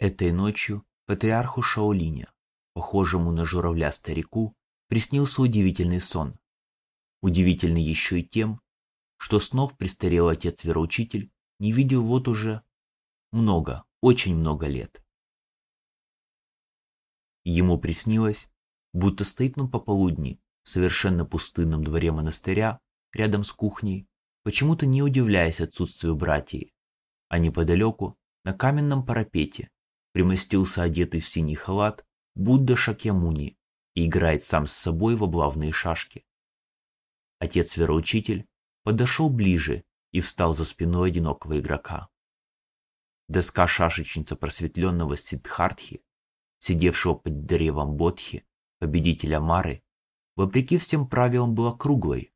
Этой ночью патриарху Шаолиня, похожему на журавля старику, приснился удивительный сон. Удивительный еще и тем, что снов престарелый отец-вероучитель не видел вот уже много, очень много лет. Ему приснилось, будто стоит он пополудни в совершенно пустынном дворе монастыря рядом с кухней, почему-то не удивляясь отсутствию братьев, а неподалеку, на каменном парапете, примостился одетый в синий халат Будда Шакьямуни и играет сам с собой в облавные шашки. Отец-вероучитель подошел ближе и встал за спиной одинокого игрока. Доска шашечница просветленного Сиддхартхи, сидевшего под деревом Бодхи, победителя Мары, вопреки всем правилам была круглой,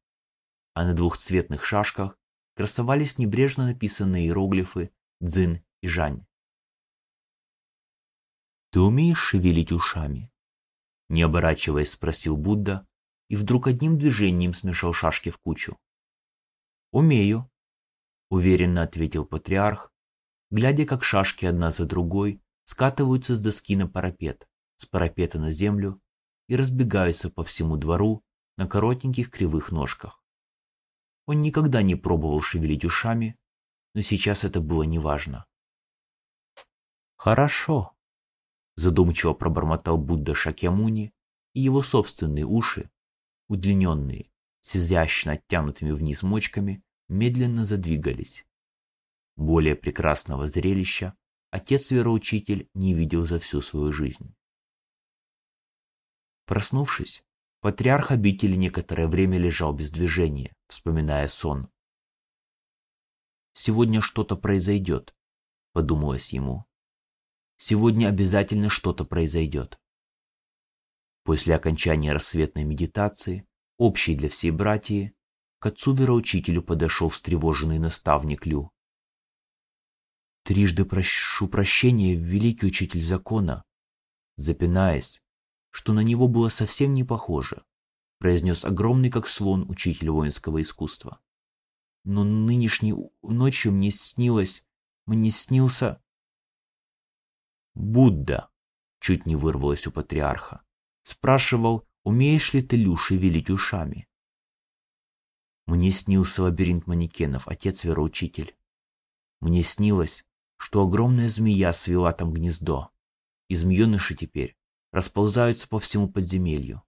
а на двухцветных шашках красовались небрежно написанные иероглифы «Дзин» и «Жань». «Ты умеешь шевелить ушами?» Не оборачиваясь, спросил Будда и вдруг одним движением смешал шашки в кучу. «Умею», — уверенно ответил патриарх, глядя, как шашки одна за другой скатываются с доски на парапет, с парапета на землю и разбегаются по всему двору на коротеньких кривых ножках. Он никогда не пробовал шевелить ушами, но сейчас это было неважно. «Хорошо», — задумчиво пробормотал Будда Шакьямуни, и его собственные уши, удлиненные, с изящно оттянутыми вниз мочками, медленно задвигались. Более прекрасного зрелища отец-вероучитель не видел за всю свою жизнь. Проснувшись, патриарх обители некоторое время лежал без движения, вспоминая сон. «Сегодня что-то произойдет», — подумалось ему. «Сегодня обязательно что-то произойдет». После окончания рассветной медитации, общей для всей братьи, к отцу-вероучителю подошел встревоженный наставник Лю. «Трижды прошу прощения, великий учитель закона», запинаясь, что на него было совсем не похоже, произнес огромный как слон учитель воинского искусства. Но нынешней ночью мне снилось, мне снился... Будда, чуть не вырвалось у патриарха, спрашивал, умеешь ли ты, Лю, шевелить ушами. Мне снился лабиринт манекенов, отец-вероучитель. Мне снилось, что огромная змея свела там гнездо, и змееныши теперь расползаются по всему подземелью.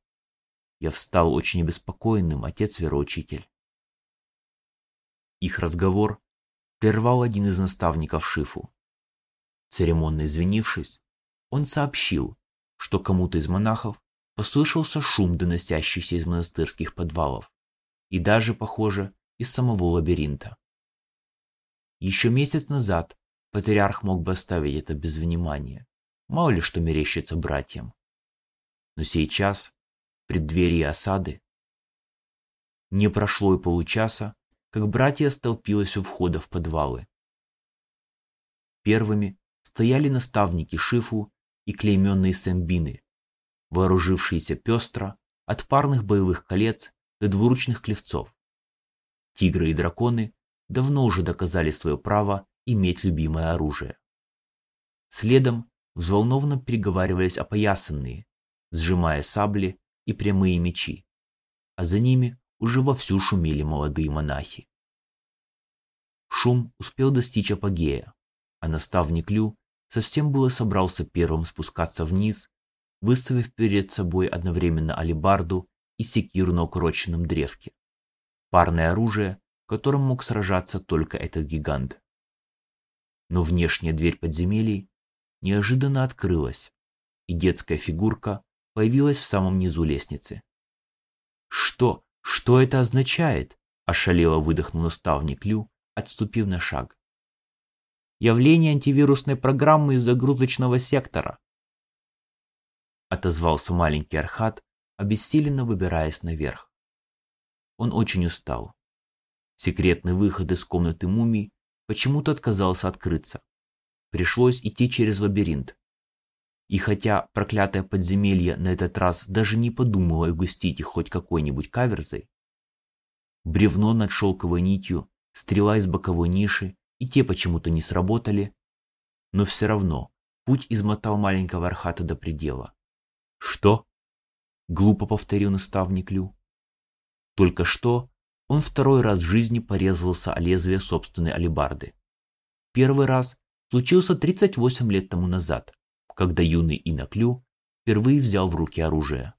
Я встал очень обеспокоенным, отец-вероучитель. Их разговор прервал один из наставников Шифу. Церемонно извинившись, он сообщил, что кому-то из монахов послышался шум, доносящийся из монастырских подвалов, и даже, похоже, из самого лабиринта. Еще месяц назад патриарх мог бы оставить это без внимания. Мало ли что мерещится братьям. Но сейчас, в преддверии осады, не прошло и получаса, как братья столпилось у входа в подвалы. Первыми стояли наставники Шифу и клейменные сэмбины, вооружившиеся пестро от парных боевых колец до двуручных клевцов. Тигры и драконы давно уже доказали свое право иметь любимое оружие. Следом взволнованно переговаривались опоясанные, сжимая сабли и прямые мечи, а за ними уже вовсю шумели молодые монахи. Шум успел достичь апогея, а наставник Лю совсем было собрался первым спускаться вниз, выставив перед собой одновременно алебарду и секиру на укороченном древке. Парное оружие, которым мог сражаться только этот гигант. Но внешняя дверь подземелий неожиданно открылась, и детская фигурка появилась в самом низу лестницы. «Что? Что это означает?» – ошалело выдохнул наставник Лю, отступив на шаг. «Явление антивирусной программы из загрузочного сектора», – отозвался маленький Архат, обессиленно выбираясь наверх. Он очень устал. Секретный выход из комнаты мумий почему-то отказался открыться. Пришлось идти через лабиринт. И хотя проклятое подземелье на этот раз даже не подумало угостить их хоть какой-нибудь каверзой, бревно над шелковой нитью, стрела из боковой ниши и те почему-то не сработали, но все равно Путь измотал маленького Архата до предела. «Что?» — глупо повторил наставник Лю. Только что он второй раз в жизни порезался о лезвие собственной алебарды. Первый раз случился 38 лет тому назад, когда юный Иноклю впервые взял в руки оружие.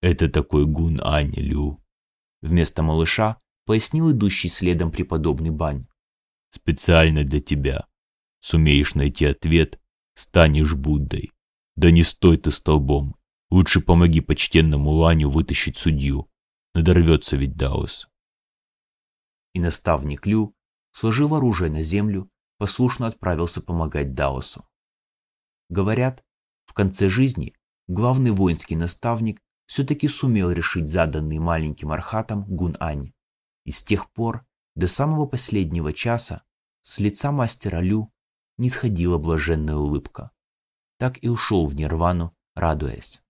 «Это такой гун Ань Лю», — вместо малыша пояснил идущий следом преподобный Бань. «Специально для тебя. Сумеешь найти ответ, станешь Буддой. Да не стой ты столбом. Лучше помоги почтенному Ланю вытащить судью. Надорвется ведь Даос». И наставник Лю, сложив оружие на землю, послушно отправился помогать Даосу. Говорят, в конце жизни главный воинский наставник все-таки сумел решить заданный маленьким архатом Гун-Ань. И с тех пор, до самого последнего часа, с лица мастера Лю не сходила блаженная улыбка. Так и ушел в нирвану, радуясь.